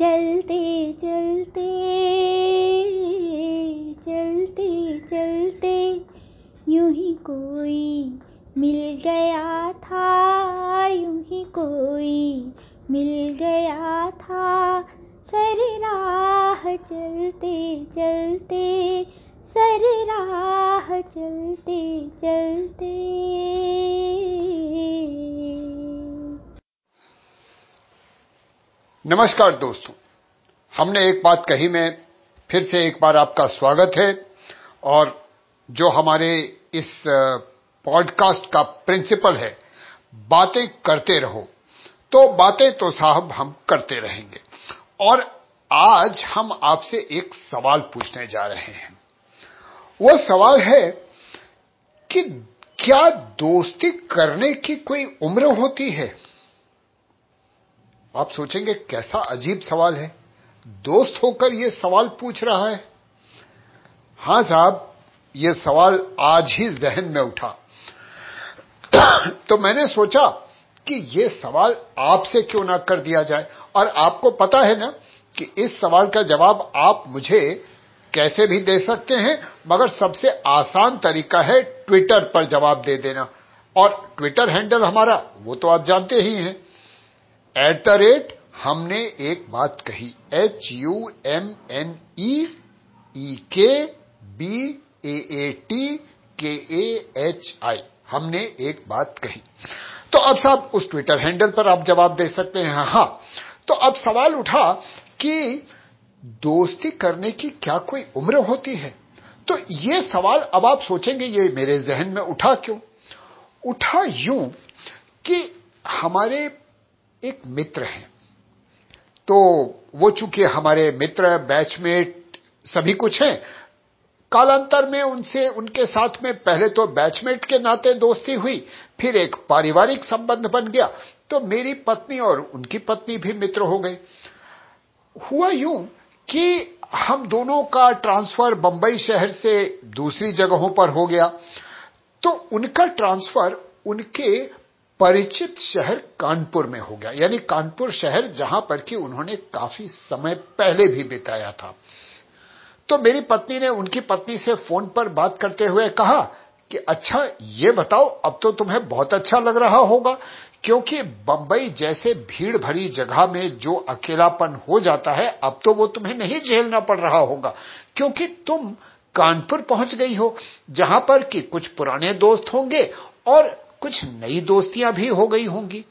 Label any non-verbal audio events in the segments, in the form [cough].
चलते चलते चलते चलते, यूँ ही कोई मिल गया था, यूँ ही कोई मिल गया था। सर राह चलते चलते, सर राह चलते चलते। नमस्कार दोस्तों। हमने एक बात कही, में फिर से एक बार आपका स्वागत है, और जो हमारे इस पॉडकास्ट का प्रिंसिपल है, बातें करते रहो। तो बातें तो साहब हम करते रहेंगे। और आज हम आपसे एक सवाल पूछने जा रहे हैं। वो सवाल है कि क्या दोस्ती करने की कोई उम्र होती है? आप सोचेंगे कैसा अजीब सवाल है। दोस्त होकर यह सवाल पूछ रहा है। हाँ साहब यह सवाल आज ही जहन में उठा। तो मैंने सोचा कि यह सवाल आपसे क्यों ना कर दिया जाए? और आपको पता है ना कि इस सवाल का जवाब आप मुझे कैसे भी दे सकते हैं, मगर सबसे आसान तरीका है ट्विटर पर जवाब दे देना। और ट्विटर हैंडल हमारा, वो तो आप जानते ही हैं। एट द रेट हमने एक बात कही। H U M N E E K B A A T के ए एच आई हमने एक बात कही। तो अब साहब, उस ट्विटर हैंडल पर आप जवाब दे सकते हैं, हाँ। तो अब सवाल उठा कि दोस्ती करने की क्या कोई उम्र होती है? तो ये सवाल अब आप सोचेंगे, ये मेरे जहन में उठा क्यों? उठा यूँ कि हमारे एक मित्र हैं। तो वो चूँकि हमारे मित्र, बैचमेट सभी कुछ हैं, कालांतर में उनसे, उनके साथ में पहले तो बैचमेट के नाते दोस्ती हुई, फिर एक पारिवारिक संबंध बन गया। तो मेरी पत्नी और उनकी पत्नी भी मित्र हो गए हुआ यूँ कि हम दोनों का ट्रांसफ़र बंबई शहर से दूसरी जगहों पर हो गया। तो उनका ट्रांसफ़र उनके परिचित शहर कानपुर में हो गया। यानी कानपुर शहर जहाँ पर कि उन्होंने काफ़ी समय पहले भी बिताया था। तो मेरी पत्नी ने उनकी पत्नी से फ़ोन पर बात करते हुए कहा कि अच्छा ये बताओ, अब तो तुम्हें बहुत अच्छा लग रहा होगा, क्योंकि बंबई जैसे भीड़ भरी जगह में जो अकेलापन हो जाता है, अब तो वो तुम्हें नहीं झेलना पड़ रहा होगा, क्योंकि तुम कानपुर पहुँच गई हो, जहाँ पर कि कुछ पुराने दोस्त होंगे और कुछ नई दोस्तियाँ भी हो गई होंगी।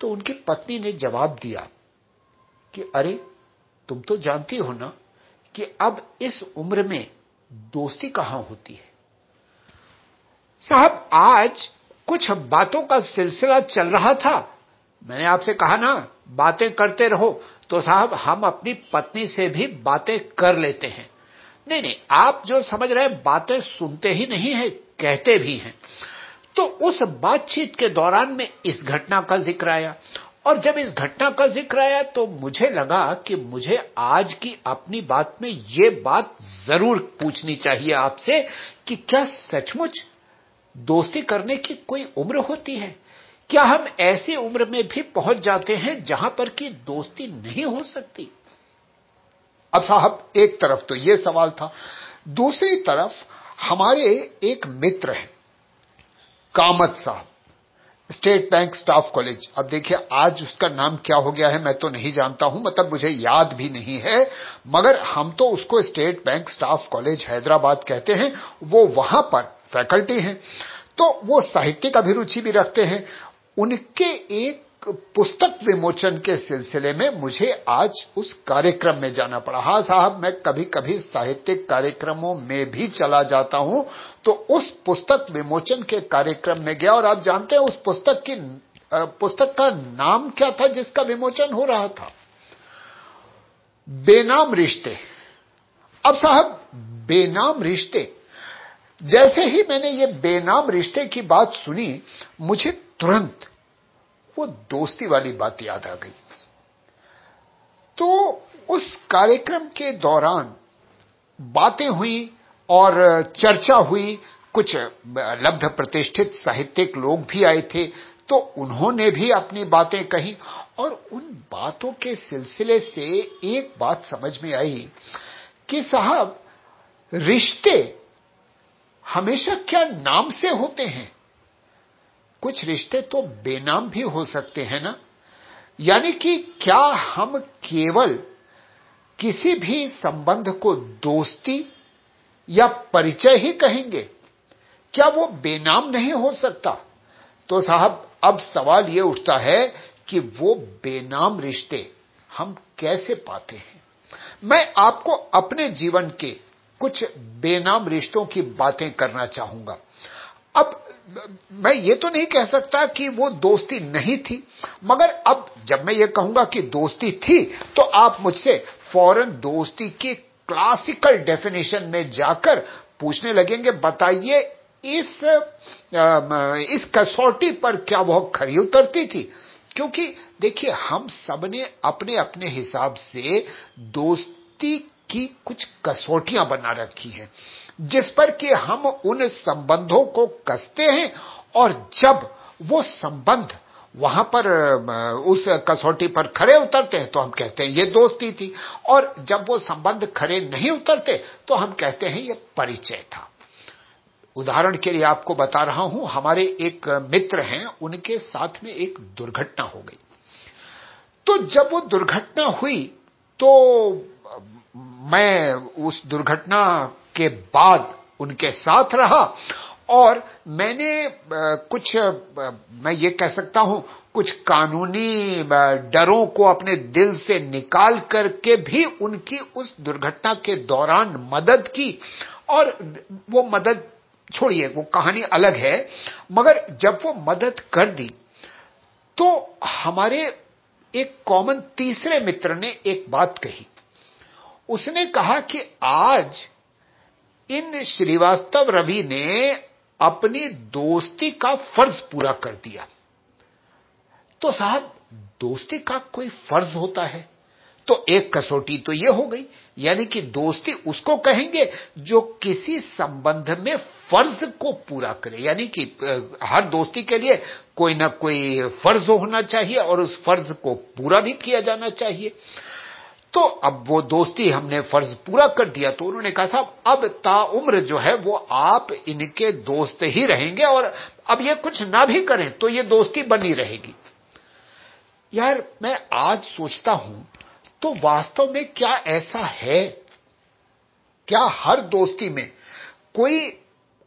तो उनकी पत्नी ने जवाब दिया कि, अरे, तुम तो जानती हो ना कि अब इस उम्र में दोस्ती कहाँ होती है? साहब, आज कुछ बातों का सिलसिला चल रहा था। मैंने आपसे कहा ना, बातें करते रहो। तो साहब, हम अपनी पत्नी से भी बातें कर लेते हैं। नहीं नहीं, आप जो समझ रहे हैं, बातें सुनते ही नहीं है, कहते भी हैं। तो उस बातचीत के दौरान में इस घटना का ज़िक्र आया। और जब इस घटना का ज़िक्र आया तो मुझे लगा कि मुझे आज की अपनी बात में ये बात ज़रूर पूछनी चाहिए आपसे कि क्या सचमुच दोस्ती करने की कोई उम्र होती है? क्या हम ऐसी उम्र में भी पहुँच जाते हैं जहाँ पर कि दोस्ती नहीं हो सकती? अब साहब, एक तरफ़ तो यह सवाल था, दूसरी तरफ़ हमारे एक मित्र हैं। कामत साहब स्टेट बैंक स्टाफ कॉलेज अब देखिए, आज उसका नाम क्या हो गया है, मैं तो नहीं जानता हूँ मतलब मुझे याद भी नहीं है, मगर हम तो उसको State Bank staff college Hyderabad कहते हैं, वो वहाँ पर फैकल्टी हैं। तो वो साहित्यिक अभिरुचि भी रखते हैं, उनके एक पुस्तक विमोचन के सिलसिले में मुझे आज उस कार्यक्रम में जाना पड़ा। हाँ साहब, मैं कभी कभी साहित्यिक कार्यक्रमों में भी चला जाता हूँ तो उस पुस्तक विमोचन के कार्यक्रम में गया और आप जानते हैं उस पुस्तक की पुस्तक का नाम क्या था जिसका विमोचन हो रहा था? बेनाम रिश्ते। अब साहब, बेनाम रिश्ते। जैसे ही मैंने ये बेनाम रिश्ते की बात सुनी, मुझे तुरंत वो दोस्ती वाली बात याद आ गई। तो उस कार्यक्रम के दौरान बातें हुई और चर्चा हुई, कुछ लब्ध प्रतिष्ठित साहित्यिक लोग भी आए थे तो उन्होंने भी अपनी बातें कही और उन बातों के सिलसिले से एक बात समझ में आई कि साहब, रिश्ते हमेशा क्या नाम से होते हैं? कुछ रिश्ते तो बेनाम भी हो सकते हैं ना? यानी कि क्या हम केवल किसी भी संबंध को दोस्ती या परिचय ही कहेंगे? क्या वो बेनाम नहीं हो सकता? तो साहब, अब सवाल ये उठता है कि वो बेनाम रिश्ते हम कैसे पाते हैं? मैं आपको अपने जीवन के कुछ बेनाम रिश्तों की बातें करना चाहूँगा। अब मैं ये तो नहीं कह सकता कि वो दोस्ती नहीं थी, मगर अब जब मैं ये कहूँगा कि दोस्ती थी तो आप मुझसे फ़ौरन दोस्ती की क्लासिकल डेफिनेशन में जाकर पूछने लगेंगे, बताइए इस इस कसौटी पर क्या वह खरी उतरती थी? क्योंकि देखिए, हम सबने अपने अपने हिसाब से दोस्ती की कुछ कसौटियाँ बना रखी हैं। जिस पर कि हम उन संबंधों को कसते हैं और जब वो संबंध वहाँ पर उस कसौटी पर खड़े उतरते हैं तो हम कहते हैं, ये दोस्ती थी। और जब वो संबंध खड़े नहीं उतरते तो हम कहते हैं, ये परिचय था। उदाहरण के लिए आपको बता रहा हूँ, हमारे एक मित्र हैं, उनके साथ में एक दुर्घटना हो गई। तो जब वो दुर्घटना हुई तो मैं उस दुर्घटना के बाद उनके साथ रहा। और मैंने कुछ मैं ये कह सकता हूँ, कुछ कानूनी डरों को अपने दिल से निकाल करके भी उनकी उस दुर्घटना के दौरान मदद की। और वो मदद, छोड़िए, वो कहानी अलग है, मगर जब वो मदद कर दी तो हमारे एक कॉमन तीसरे मित्र ने एक बात कही। उसने कहा कि आज इन श्रीवास्तव रवि ने अपनी दोस्ती का फ़र्ज़ पूरा कर दिया। तो साहब, दोस्ती का कोई फ़र्ज़ होता है? तो एक कसौटी तो यह हो गई, यानी कि दोस्ती उसको कहेंगे जो किसी संबंध में फ़र्ज़ को पूरा करे। यानी कि हर दोस्ती के लिए कोई ना कोई फ़र्ज़ होना चाहिए और उस फ़र्ज़ को पूरा भी किया जाना चाहिए। तो अब वो दोस्ती हमने फ़र्ज़ पूरा कर दिया तो उन्होंने कहा, साहब, अब ताउम्र जो है, वो आप इनके दोस्त ही रहेंगे और अब ये कुछ ना भी करें तो ये दोस्ती बनी रहेगी। यार, मैं आज सोचता हूँ तो वास्तव में क्या ऐसा है? क्या हर दोस्ती में कोई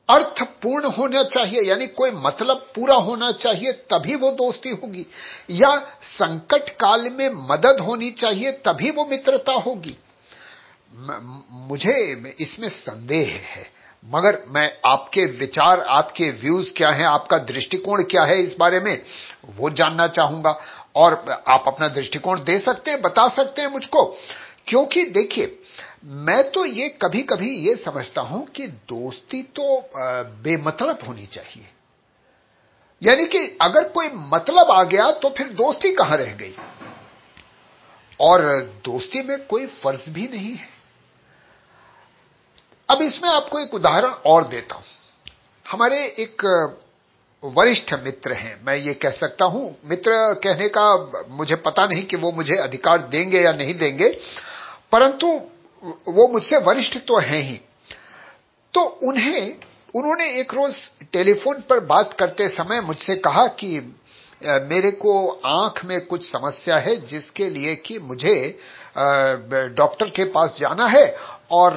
अर्थपूर्ण होना चाहिए, यानी कोई मतलब पूरा होना चाहिए, तभी वो दोस्ती होगी। या संकट काल में मदद होनी चाहिए, तभी वो मित्रता होगी। मुझे इसमें संदेह है, मगर मैं आपके विचार, आपके व्यूज़ क्या हैं, आपका दृष्टिकोण क्या है इस बारे में, वो जानना चाहूँगा। और आप अपना दृष्टिकोण दे सकते हैं, बता सकते हैं मुझको। क्योंकि देखिए मैं तो ये कभी कभी ये समझता हूँ कि दोस्ती तो बेमतलब होनी चाहिए। यानी कि अगर कोई मतलब आ गया तो फिर दोस्ती कहाँ रह गई? और दोस्ती में कोई फ़र्ज़ भी नहीं है। अब इसमें आपको एक उदाहरण और देता हूँ। हमारे एक वरिष्ठ मित्र हैं, मैं ये कह सकता हूँ। मित्र कहने का मुझे पता नहीं कि वो मुझे अधिकार देंगे या नहीं देंगे, परंतु वो मुझसे वरिष्ठ तो हैं ही। तो उन्हें, उन्होंने एक रोज टेलीफोन पर बात करते समय मुझसे कहा कि मेरे को आँख में कुछ समस्या है जिसके लिए कि मुझे डॉक्टर के पास जाना है और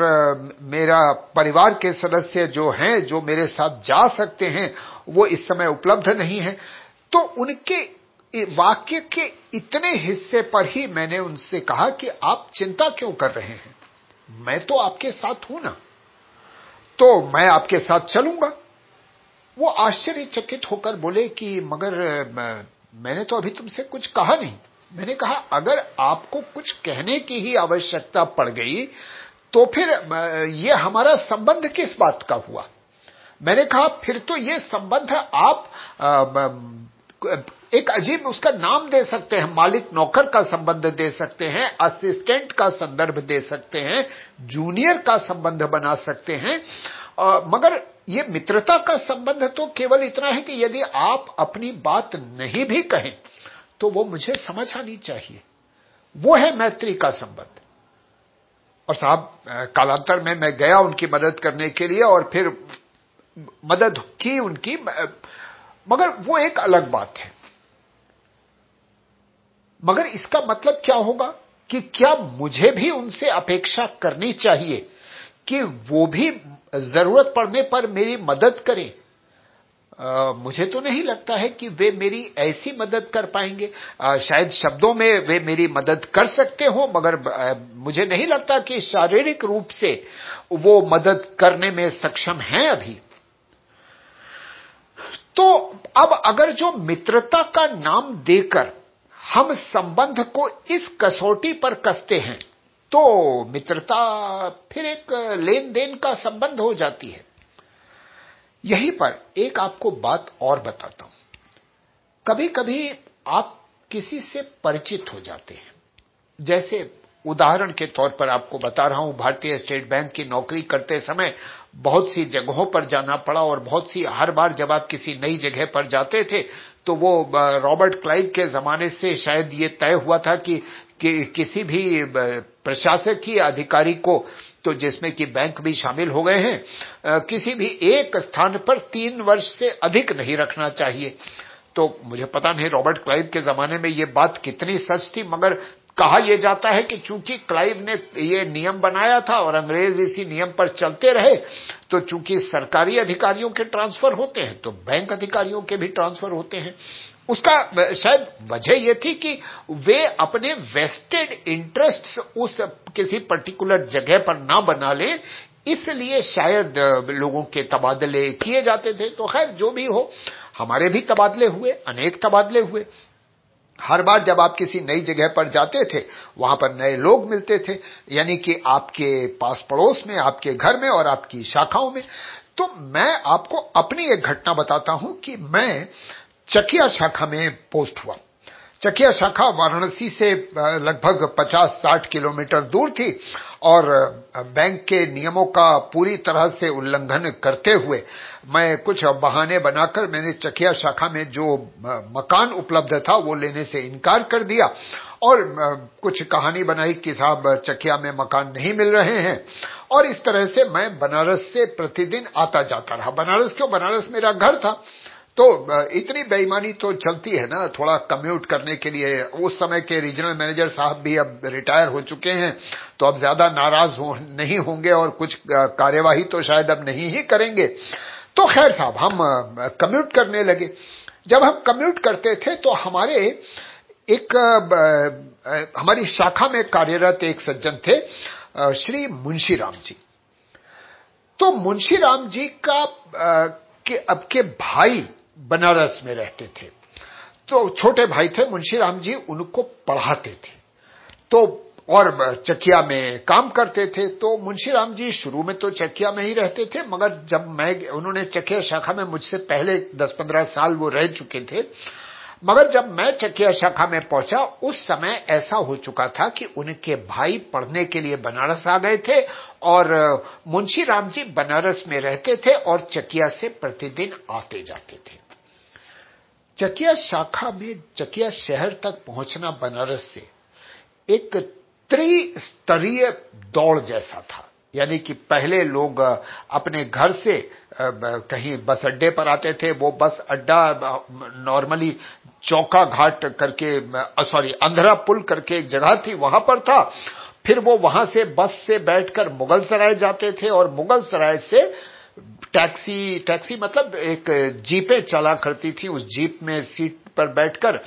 मेरा परिवार के सदस्य जो हैं, जो मेरे साथ जा सकते हैं, वो इस समय उपलब्ध नहीं है। तो उनके वाक्य के इतने हिस्से पर ही मैंने उनसे कहा कि, आप चिंता क्यों कर रहे हैं? मैं तो आपके साथ हूँ ना। तो मैं आपके साथ चलूँगा। वो आश्चर्यचकित होकर बोले कि, मगर मैंने तो अभी तुमसे कुछ कहा नहीं। मैंने कहा, अगर आपको कुछ कहने की ही आवश्यकता पड़ गई तो फिर ये हमारा संबंध किस बात का हुआ? मैंने कहा, फिर तो ये संबंध आप एक अजीब उसका नाम दे सकते हैं मालिक नौकर का संबंध दे सकते हैं असिस्टेंट का संदर्भ दे सकते हैं जूनियर का संबंध बना सकते हैं। आ, मगर ये मित्रता का संबंध तो केवल इतना है कि यदि आप अपनी बात नहीं भी कहें तो वो मुझे समझ आनी चाहिए। वो है मैत्री का संबंध। और साहब कालांतर में मैं गया उनकी मदद करने के लिए और फिर मदद की उनकी मगर वो एक अलग बात है। मगर इसका मतलब क्या होगा कि क्या मुझे भी उनसे अपेक्षा करनी चाहिए कि वो भी ज़रूरत पड़ने पर मेरी मदद करें? आ, मुझे तो नहीं लगता है कि वे मेरी ऐसी मदद कर पाएँगे। आ, शायद शब्दों में वे मेरी मदद कर सकते हो मगर आ, मुझे नहीं लगता कि शारीरिक रूप से वो मदद करने में सक्षम हैं अभी। तो अब अगर जो मित्रता का नाम देकर हम संबंध को इस कसौटी पर कसते हैं तो मित्रता फिर एक लेन देन का संबंध हो जाती है। यहीं पर एक आपको बात और बताता हूँ। कभी कभी आप किसी से परिचित हो जाते हैं। जैसे उदाहरण के तौर पर आपको बता रहा हूँ भारतीय स्टेट बैंक की नौकरी करते समय बहुत सी जगहों पर जाना पड़ा और बहुत सी हर बार जब आप किसी नई जगह पर जाते थे तो वो रॉबर्ट क्लाइव के जमाने से शायद ये तय हुआ था कि, कि किसी भी प्रशासकीय अधिकारी को तो जिसमें कि बैंक भी शामिल हो गए हैं किसी भी एक स्थान पर तीन वर्ष से अधिक नहीं रखना चाहिए। तो मुझे पता नहीं रॉबर्ट क्लाइव के जमाने में ये बात कितनी सच थी मगर कहा यह जाता है कि चूँकि क्लाइव ने ये नियम बनाया था और अंग्रेज़ इसी नियम पर चलते रहे तो चूँकि सरकारी अधिकारियों के ट्रांसफ़र होते हैं तो बैंक अधिकारियों के भी ट्रांसफ़र होते हैं। उसका, शायद वजह यह थी कि वे अपने वेस्टेड इंटरेस्ट उस किसी पर्टिकुलर जगह पर ना बना लें, इसलिए शायद लोगों के तबादले किए जाते थे। तो खैर, जो भी हो, हमारे भी तबादले हुए, अनेक तबादले हुए। हर बार जब आप किसी नई जगह पर जाते थे, वहाँ पर नए लोग मिलते थे, यानी कि आपके पास पड़ोस में, आपके घर में और आपकी शाखाओं में तो मैं आपको अपनी एक घटना बताता हूँ कि मैं चकिया शाखा में पोस्ट हुआ। चकिया शाखा वाराणसी से लगभग 50-60 किलोमीटर दूर थी और बैंक के नियमों का पूरी तरह से उल्लंघन करते हुए मैं कुछ बहाने बनाकर मैंने चकिया शाखा में जो मकान उपलब्ध था वो लेने से इनकार कर दिया और कुछ कहानी बनाई कि साहब चकिया में मकान नहीं मिल रहे हैं। और इस तरह से मैं बनारस से प्रतिदिन आता जाता रहा। बनारस क्यों? बनारस मेरा घर था। तो इतनी बेईमानी तो चलती है ना थोड़ा कम्यूट करने के लिए। उस समय के रीजनल मैनेजर साहब भी अब रिटायर हो चुके हैं तो अब ज़्यादा नाराज़ हो, नहीं होंगे और कुछ कार्यवाही तो शायद अब नहीं ही करेंगे। तो खैर साहब हम कम्यूट करने लगे। जब हम कम्यूट करते थे तो हमारे एक हमारी शाखा में कार्यरत एक सज्जन थे श्री मुंशी राम जी। तो मुंशी राम जी का के अब के भाई बनारस में रहते थे। तो छोटे भाई थे मुंशी राम जी, उनको पढ़ाते थे। तो और चकिया में काम करते थे तो मुंशी राम जी शुरू में तो चकिया में ही रहते थे, मगर जब मैं, उन्होंने चकिया शाखा में मुझसे पहले 10-15 साल वो रह चुके थे मगर जब मैं चकिया शाखा में पहुँचा, उस समय ऐसा हो चुका था कि उनके भाई पढ़ने के लिए बनारस आ गए थे और मुंशी राम जी बनारस में रहते थे और चकिया से प्रतिदिन आते जाते थे। चकिया शाखा में, चकिया शहर तक पहुँचना बनारस से एक त्रिस्तरीय दौड़ जैसा था। यानी कि पहले लोग अपने घर से कहीं बस अड्डे पर आते थे, वो बस अड्डा नॉर्मली चौका घाट करके सॉरी, अंधरा पुल करके एक जगह थी, वहाँ पर था। फिर वो वहाँ से बस से बैठकर मुगल सराय जाते थे और मुगल सराय से टैक्सी टैक्सी मतलब एक जीपें चला करती थी, उस जीप में सीट पर बैठकर,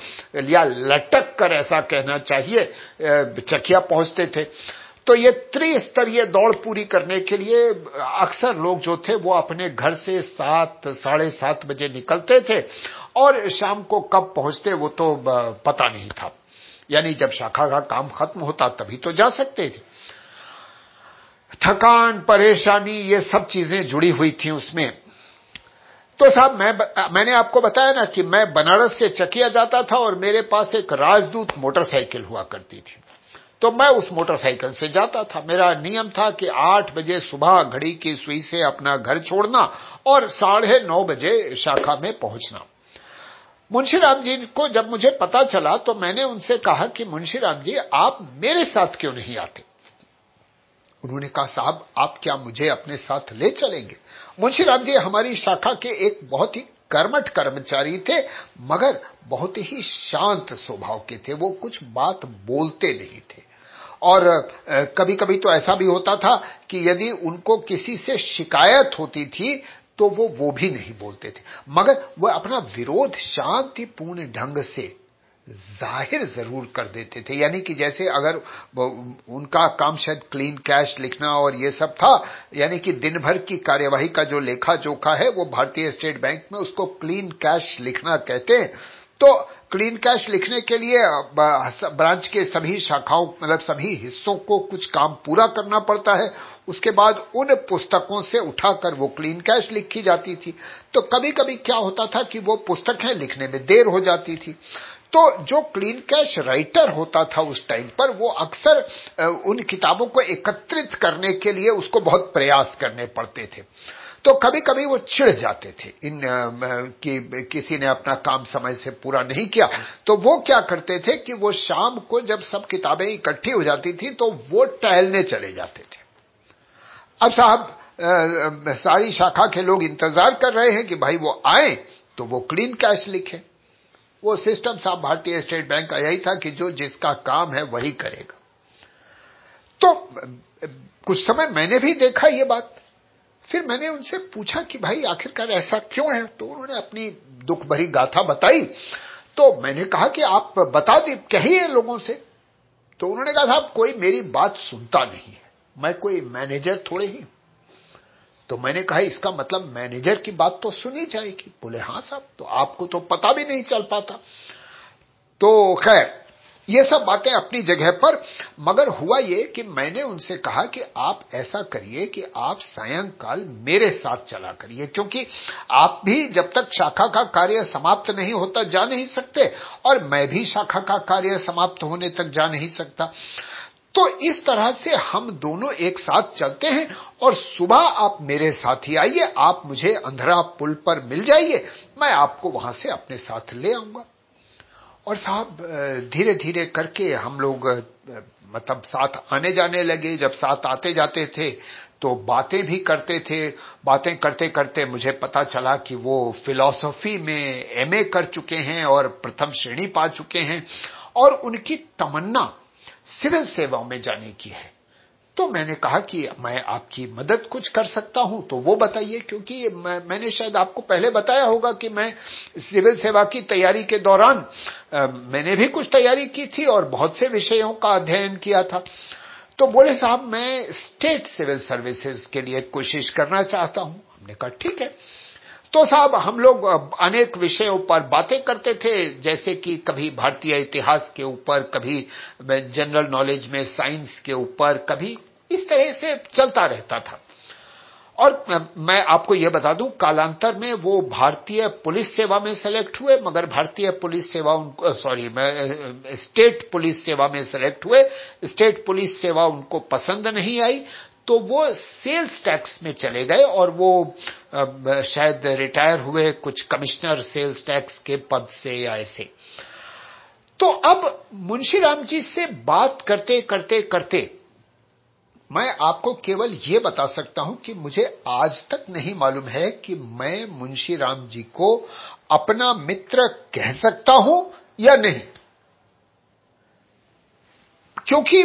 या लटक कर ऐसा कहना चाहिए चकिया पहुँचते थे। तो ये त्रिस्तरीय दौड़ पूरी करने के लिए अक्सर लोग जो थे वो अपने घर से सात, साढ़े सात बजे निकलते थे और शाम को कब पहुँचते वो तो पता नहीं था। यानी जब शाखा का काम खत्म होता तभी तो जा सकते थे। थकान, परेशानी, ये सब चीज़ें जुड़ी हुई थी उसमें। तो साहब, मैं मैंने आपको बताया ना कि मैं बनारस से चकिया जाता था और मेरे पास एक राजदूत मोटरसाइकिल हुआ करती थी। तो मैं उस मोटरसाइकिल से जाता था। मेरा नियम था कि आठ बजे सुबह घड़ी की सुई से अपना घर छोड़ना और साढ़े नौ बजे शाखा में पहुँचना। मुंशीराम जी को जब मुझे पता चला तो मैंने उनसे कहा कि, मुंशीराम जी, आप मेरे साथ क्यों नहीं आते? उन्होंने कहा, साहब, आप क्या मुझे अपने साथ ले चलेंगे? मुंशीराम जी, हमारी शाखा के एक बहुत ही कर्मठ कर्मचारी थे, मगर बहुत ही शांत स्वभाव के थे, वो कुछ बात बोलते नहीं थे। और कभी कभी तो ऐसा भी होता था कि यदि उनको किसी से शिकायत होती थी तो वो वो भी नहीं बोलते थे। मगर वह अपना विरोध शांतिपूर्ण ढंग से ज़ाहिर ज़रूर कर देते थे। यानी कि जैसे अगर उनका काम शायद क्लीन कैश लिखना और ये सब था, यानी कि दिन भर की कार्यवाही का जो लेखा जोखा है, वो भारतीय स्टेट बैंक में उसको क्लीन कैश लिखना कहते हैं। तो क्लीन कैश लिखने के लिए ब्रांच के सभी शाखाओं मतलब सभी हिस्सों को कुछ काम पूरा करना पड़ता है। उसके बाद उन पुस्तकों से उठाकर वो क्लीन कैश लिखी जाती थी। तो कभी कभी क्या होता था कि वो पुस्तकें लिखने में देर हो जाती थी। तो जो क्लीन कैश राइटर होता था उस टाइम पर, वो अक्सर उन किताबों को एकत्रित करने के लिए उसको बहुत प्रयास करने पड़ते थे। तो कभी कभी वो चिढ़ जाते थे। इन कि, किसी ने अपना काम समय से पूरा नहीं किया तो वो क्या करते थे कि वो शाम को जब सब किताबें इकट्ठी हो जाती थी तो वो टहलने चले जाते थे। अब साहब सारी शाखा के लोग इंतज़ार कर रहे हैं कि भाई वो आए तो वो क्लीन कैश लिखे। वो सिस्टम साहब भारतीय स्टेट बैंक का यही था कि जो जिसका काम है वही करेगा। तो कुछ समय मैंने भी देखा ये बात। फिर मैंने उनसे पूछा कि भाई, आखिरकार ऐसा क्यों है? तो उन्होंने अपनी दुख भरी गाथा बताई। तो मैंने कहा कि आप बता दी, कहिए लोगों से। तो उन्होंने कहा, साहब, कोई मेरी बात सुनता नहीं है। मैं कोई मैनेजर थोड़े ही तो मैंने कहा, इसका मतलब मैनेजर की बात तो सुनी जाएगी। बोले हाँ साहब तो आपको तो पता भी नहीं चल पाता। तो खैर, ये सब बातें अपनी जगह पर, मगर हुआ ये कि मैंने उनसे कहा कि आप ऐसा करिए कि आप सायंकाल मेरे साथ चला करिए, क्योंकि आप भी जब तक शाखा का कार्य समाप्त नहीं होता जा नहीं सकते, और मैं भी शाखा का कार्य समाप्त होने तक जा नहीं सकता। तो इस तरह से हम दोनों एक साथ चलते हैं और सुबह आप मेरे साथ ही आइए, आप मुझे अंधरा पुल पर मिल जाइए, मैं आपको वहाँ से अपने साथ ले आऊँगा। और साहब धीरे धीरे करके हम लोग मतलब साथ आने जाने लगे। जब साथ आते जाते थे तो बातें भी करते थे। बातें करते करते मुझे पता चला कि वो फिलॉसफी में एमए कर चुके हैं और प्रथम श्रेणी पा चुके हैं। और उनकी तमन्ना सिविल सेवाओं में जाने की है। तो मैंने कहा कि मैं आपकी मदद कुछ कर सकता हूँ तो वो बताइए क्योंकि मैं, मैंने शायद आपको पहले बताया होगा कि मैं सिविल सेवा की तैयारी के दौरान आ, मैंने भी कुछ तैयारी की थी और बहुत से विषयों का अध्ययन किया था। तो बोले साहब मैं स्टेट सिविल सर्विसेज़ के लिए कोशिश करना चाहता हूँ। हमने कहा ठीक है। तो साहब, हम लोग अनेक विषयों पर बातें करते थे, जैसे कि कभी भारतीय इतिहास के ऊपर, कभी जनरल नॉलेज में साइंस के ऊपर, कभी इस तरह से चलता रहता था। और मैं आपको यह बता दूँ, कालांतर में वो भारतीय पुलिस सेवा में सेलेक्ट हुए, मगर भारतीय पुलिस सेवा उनको सॉरी मैं स्टेट पुलिस सेवा में सेलेक्ट हुए स्टेट पुलिस सेवा उनको पसंद नहीं आई तो वो सेल्स टैक्स में चले गए और वो शायद रिटायर हुए कुछ कमिश्नर सेल्स टैक्स के पद से या ऐसे। तो अब मुंशीराम जी से बात करते करते करते मैं आपको केवल ये बता सकता हूँ कि मुझे आज तक नहीं मालूम है कि मैं मुंशीराम जी को अपना मित्र कह सकता हूँ या नहीं। क्योंकि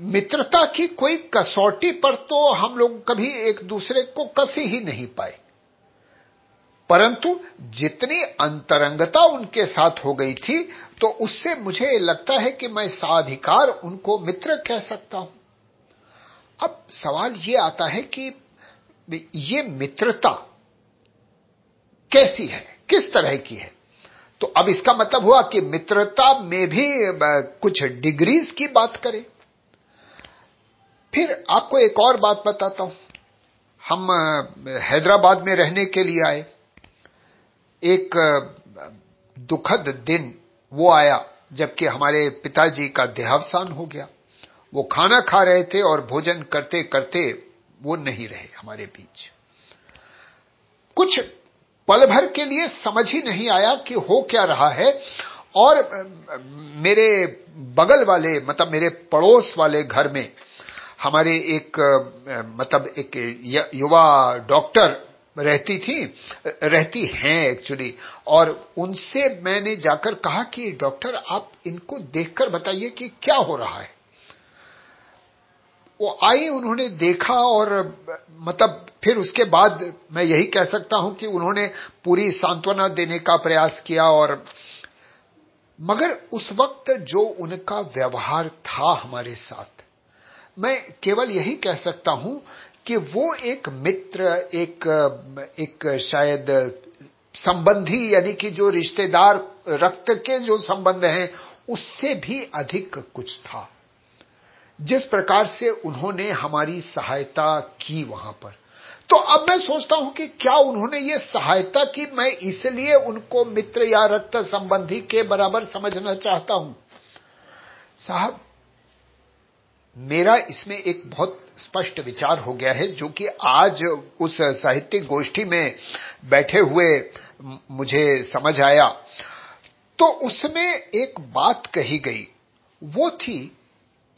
मित्रता की कोई कसौटी पर तो हम लोग कभी एक दूसरे को कसी ही नहीं पाए। परंतु जितनी अंतरंगता उनके साथ हो गई थी तो उससे मुझे लगता है कि मैं साधिकार उनको मित्र कह सकता हूँ। अब सवाल ये आता है कि ये मित्रता कैसी है? किस तरह की है? तो अब इसका मतलब हुआ कि मित्रता में भी कुछ डिग्रीज की बात करें। फिर आपको एक और बात बताता हूँ। हम हैदराबाद में रहने के लिए आए। एक दुखद दिन वो आया, जबकि हमारे पिताजी का देहावसान हो गया। वो खाना खा रहे थे और भोजन करते करते वो नहीं रहे हमारे बीच। कुछ पल भर के लिए समझ ही नहीं आया कि हो क्या रहा है, और मेरे बगल वाले मतलब मेरे पड़ोस वाले घर में हमारे एक मतलब एक युवा डॉक्टर रहती थी, रहती हैं एक्चुअली और उनसे मैंने जाकर कहा कि, डॉक्टर, आप इनको देखकर बताइए कि क्या हो रहा है? वो आई, उन्होंने देखा और मतलब फिर उसके बाद मैं यही कह सकता हूँ कि उन्होंने पूरी सांत्वना देने का प्रयास किया और, मगर उस वक्त जो उनका व्यवहार था हमारे साथ मैं केवल यही कह सकता हूँ कि वो एक मित्र, एक एक शायद संबंधी, यानी कि जो रिश्तेदार रक्त के जो संबंध हैं, उससे भी अधिक कुछ था। जिस प्रकार से उन्होंने हमारी सहायता की वहाँ पर। तो अब मैं सोचता हूँ कि क्या उन्होंने ये सहायता की, मैं इसलिए उनको मित्र या रक्त संबंधी के बराबर समझना चाहता हूँ। साहब मेरा इसमें एक बहुत स्पष्ट विचार हो गया है, जो कि आज उस साहित्यिक गोष्ठी में बैठे हुए मुझे समझ आया। तो उसमें एक बात कही गई, वो थी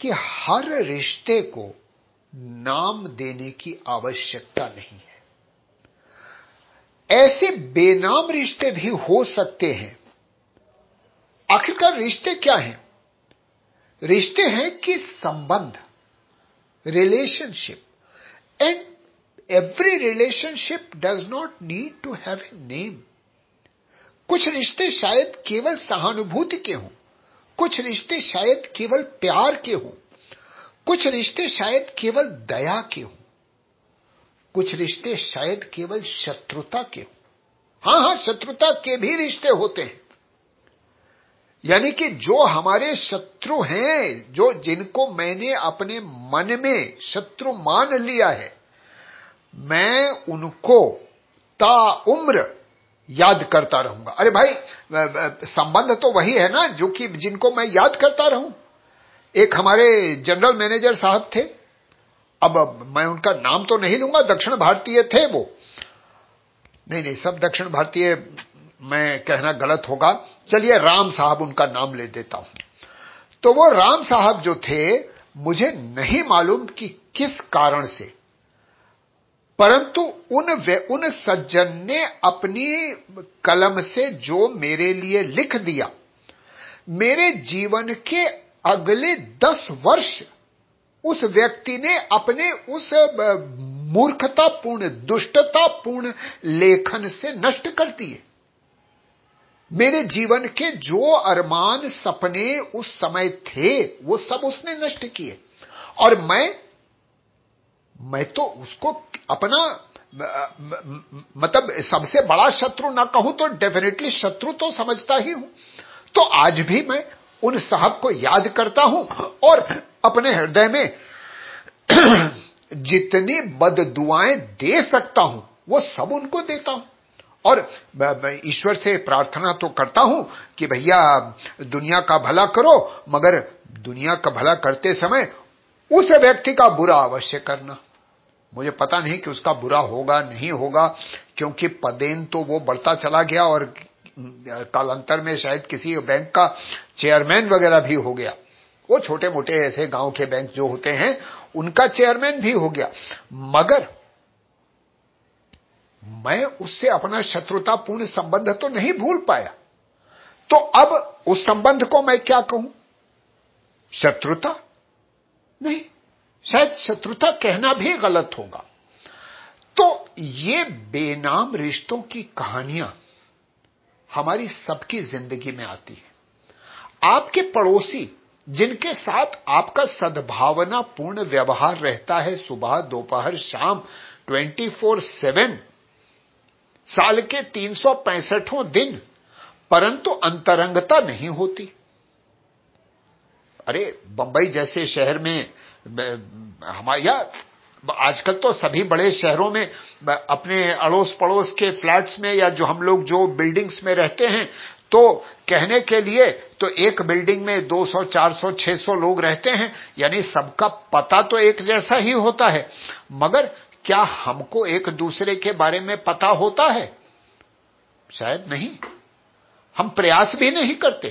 कि हर रिश्ते को नाम देने की आवश्यकता नहीं है। ऐसे बेनाम रिश्ते भी हो सकते हैं। आखिरकार रिश्ते क्या हैं? रिश्ते हैं कि संबंध relationship and every relationship does not need to have a name कुछ रिश्ते शायद केवल सहानुभूति के हों, कुछ रिश्ते शायद केवल प्यार के हों, कुछ रिश्ते शायद केवल दया के हों, कुछ रिश्ते शायद केवल शत्रुता के हों। हाँ हाँ, शत्रुता के भी रिश्ते होते हैं। यानी कि जो हमारे शत्रु हैं, जो जिनको मैंने अपने मन में शत्रु मान लिया है, मैं उनको ता उम्र याद करता रहूँगा। अरे भाई संबंध तो वही है ना, जो कि जिनको मैं याद करता रहूँ। एक हमारे जनरल मैनेजर साहब थे। अब मैं उनका नाम तो नहीं लूँगा, दक्षिण भारतीय थे वो। नहीं नहीं, सब दक्षिण भारतीय, मैं कहना गलत होगा। चलिए राम साहब उनका नाम ले देता हूँ। तो वो राम साहब जो थे, मुझे नहीं मालूम कि किस कारण से। परंतु उन उन सज्जन ने अपनी कलम से जो मेरे लिए लिख दिया, मेरे जीवन के अगले दस वर्ष उस व्यक्ति ने अपने उस मूर्खतापूर्ण, दुष्टतापूर्ण लेखन से नष्ट कर दिए। मेरे जीवन के जो अरमान सपने उस समय थे, वो सब उसने नष्ट किए। और मैं मैं तो उसको अपना मतलब सबसे बड़ा शत्रु ना कहूँ तो डेफिनेटली शत्रु तो समझता ही हूँ। तो आज भी मैं उन साहब को याद करता हूँ और अपने हृदय में [clears throat] जितनी बद दुआएँ दे सकता हूँ, वो सब उनको देता हूँ। और ईश्वर से प्रार्थना तो करता हूँ कि भैया, दुनिया का भला करो, मगर दुनिया का भला करते समय उस व्यक्ति का बुरा अवश्य करना। मुझे पता नहीं कि उसका बुरा होगा, नहीं होगा, क्योंकि पदेन तो वो बढ़ता चला गया और कालांतर में शायद किसी बैंक का चेयरमैन वगैरह भी हो गया। वो छोटे मोटे ऐसे गाँव के बैंक जो होते हैं, उनका चेयरमैन भी हो गया। मगर मैं उससे अपना शत्रुतापूर्ण संबंध तो नहीं भूल पाया। तो अब उस संबंध को मैं क्या कहूँ? शत्रुता? नहीं, शायद शत्रुता कहना भी गलत होगा। तो ये बेनाम रिश्तों की कहानियाँ हमारी सबकी ज़िंदगी में आती है। आपके पड़ोसी जिनके साथ आपका सद्भावना पूर्ण व्यवहार रहता है सुबह, दोपहर, शाम, ट्वेंटी फोर सेवन साल के तीन सौ पैंसठों दिन परंतु अंतरंगता नहीं होती। अरे बंबई जैसे शहर में हमारे या आजकल तो सभी बड़े शहरों में अपने अड़ोस पड़ोस के फ्लैट्स में या जो हम लोग जो बिल्डिंग्स में रहते हैं तो कहने के लिए तो एक बिल्डिंग में 200, 400, 600 लोग रहते हैं यानी सबका पता तो एक जैसा ही होता है। मगर क्या हमको एक दूसरे के बारे में पता होता है? शायद नहीं। हम प्रयास भी नहीं करते।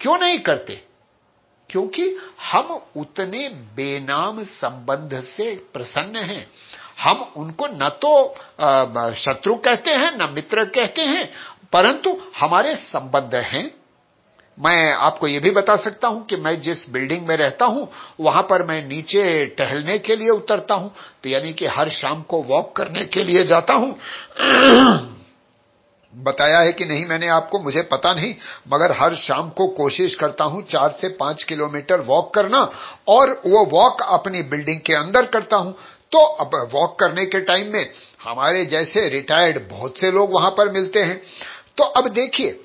क्यों नहीं करते? क्योंकि हम उतने बेनाम संबंध से प्रसन्न हैं। हम उनको न तो शत्रु कहते हैं, न मित्र कहते हैं, परंतु हमारे संबंध हैं। मैं आपको यह भी बता सकता हूँ कि मैं जिस बिल्डिंग में रहता हूँ, वहाँ पर मैं नीचे टहलने के लिए उतरता हूँ तो यानी कि हर शाम को वॉक करने के लिए जाता हूँ। [clears throat] बताया है कि नहीं मैंने आपको, मुझे पता नहीं, मगर हर शाम को कोशिश करता हूँ चार से पाँच किलोमीटर वॉक करना, और वो वॉक अपनी बिल्डिंग के अंदर करता हूँ। तो अब वॉक करने के टाइम में हमारे जैसे रिटायर्ड बहुत से लोग वहाँ पर मिलते हैं। तो अब देखिए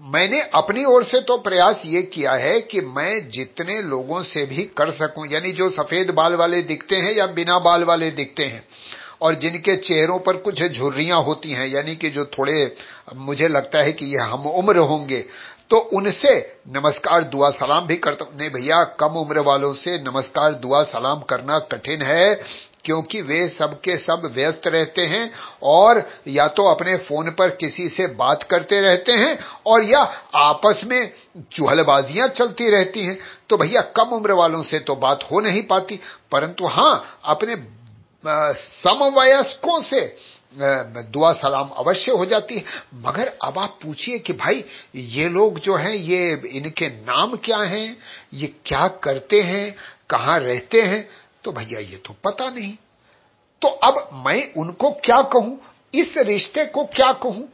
मैंने अपनी ओर से तो प्रयास ये किया है कि मैं जितने लोगों से भी कर सकूँ, यानी जो सफ़ेद बाल वाले दिखते हैं या बिना बाल वाले दिखते हैं, और जिनके चेहरों पर कुछ झुर्रियाँ होती हैं, यानी कि जो थोड़े, मुझे लगता है कि ये हम उम्र होंगे तो उनसे नमस्कार, दुआ, सलाम भी करता हूँ। नहीं भैया, कम उम्र वालों से नमस्कार, दुआ, सलाम करना कठिन है क्योंकि वे सबके सब व्यस्त रहते हैं और या तो अपने फ़ोन पर किसी से बात करते रहते हैं और या आपस में चुहलबाजियाँ चलती रहती हैं। तो भैया, कम उम्र वालों से तो बात हो नहीं पाती, परंतु हाँ, अपने समवयस्कों से दुआ सलाम अवश्य हो जाती है। मगर अब आप पूछिए कि भाई, ये लोग जो हैं, ये इनके नाम क्या हैं? ये क्या करते हैं? कहाँ रहते हैं? तो भैया, ये तो पता नहीं। तो अब मैं उनको क्या कहूँ? इस रिश्ते को क्या कहूँ?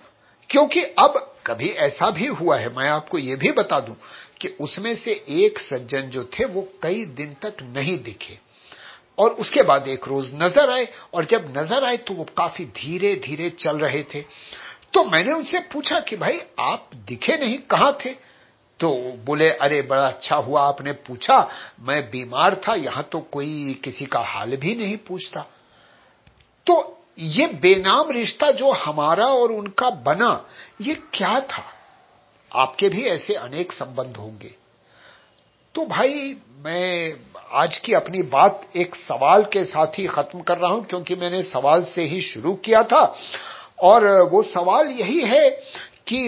क्योंकि अब कभी ऐसा भी हुआ है, मैं आपको यह भी बता दूँ कि उसमें से एक सज्जन जो थे, वो कई दिन तक नहीं दिखे। और उसके बाद एक रोज नज़र आए, और जब नज़र आए तो वो काफ़ी धीरे धीरे चल रहे थे। तो मैंने उनसे पूछा कि, भाई, आप दिखे नहीं? कहाँ थे? तो बोले, अरे, बड़ा अच्छा हुआ आपने पूछा। मैं बीमार था, यहाँ तो कोई किसी का हाल भी नहीं पूछता। तो ये बेनाम रिश्ता जो हमारा और उनका बना, ये क्या था? आपके भी ऐसे अनेक संबंध होंगे। तो भाई, मैं आज की अपनी बात एक सवाल के साथ ही खत्म कर रहा हूँ, क्योंकि मैंने सवाल से ही शुरू किया था। और वो सवाल यही है कि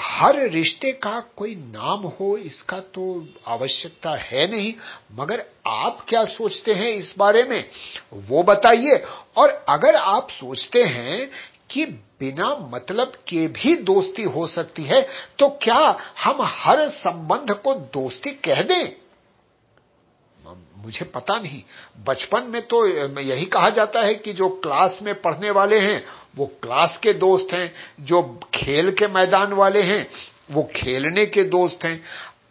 हर रिश्ते का कोई नाम हो, इसका तो आवश्यकता है नहीं। मगर आप क्या सोचते हैं इस बारे में? वो बताइए। और अगर आप सोचते हैं कि बिना मतलब के भी दोस्ती हो सकती है तो क्या हम हर संबंध को दोस्ती कह दें? मुझे पता नहीं। बचपन में तो यही कहा जाता है कि जो क्लास में पढ़ने वाले हैं, वो क्लास के दोस्त हैं, जो खेल के मैदान वाले हैं, वो खेलने के दोस्त हैं।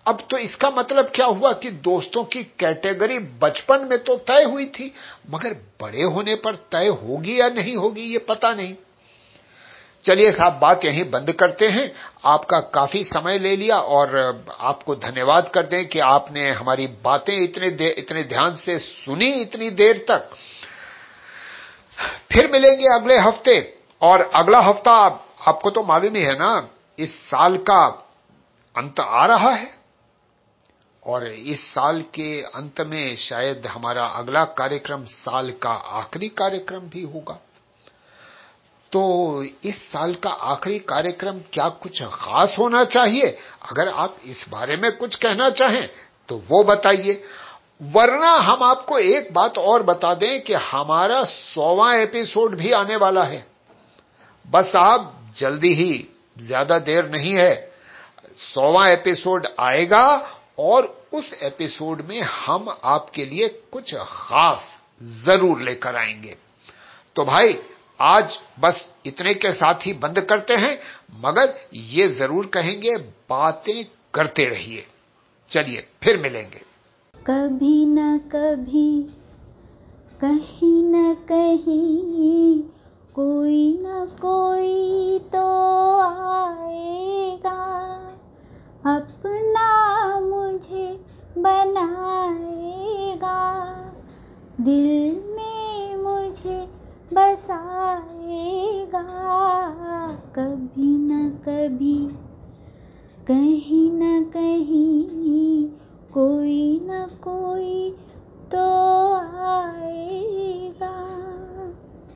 अब तो इसका मतलब क्या हुआ कि दोस्तों की कैटेगरी बचपन में तो तय हुई थी, मगर बड़े होने पर तय होगी या नहीं होगी, ये पता नहीं। चलिए साहब बात यहीं बंद करते हैं। आपका काफ़ी समय ले लिया और आपको धन्यवाद कर दें कि आपने हमारी बातें इतने इतने ध्यान से सुनी इतनी देर तक। फिर मिलेंगे अगले हफ़्ते और अगला हफ़्ता आप, आपको तो मालूम ही है ना इस साल का अंत आ रहा है और इस साल के अंत में शायद हमारा अगला कार्यक्रम साल का आखिरी कार्यक्रम भी होगा। तो इस साल का आखिरी कार्यक्रम क्या कुछ खास होना चाहिए? अगर आप इस बारे में कुछ कहना चाहें तो वो बताइए। वरना हम आपको एक बात और बता दें कि हमारा सौवा एपिसोड भी आने वाला है। बस आप जल्दी ही, ज़्यादा देर नहीं है, सौवा एपिसोड आएगा और उस एपिसोड में हम आपके लिए कुछ खास ज़रूर लेकर आएँगे। तो भाई आज बस इतने के साथ ही बंद करते हैं, मगर ये ज़रूर कहेंगे, बातें करते रहिए। चलिए, फिर मिलेंगे। कभी न कभी, कहीं न कहीं, कोई न कोई तो आएगा। अपना मुझे बनाएगा, दिल बसाएगा कभी न कभी कहीं न कहीं कोई न कोई तो आएगा।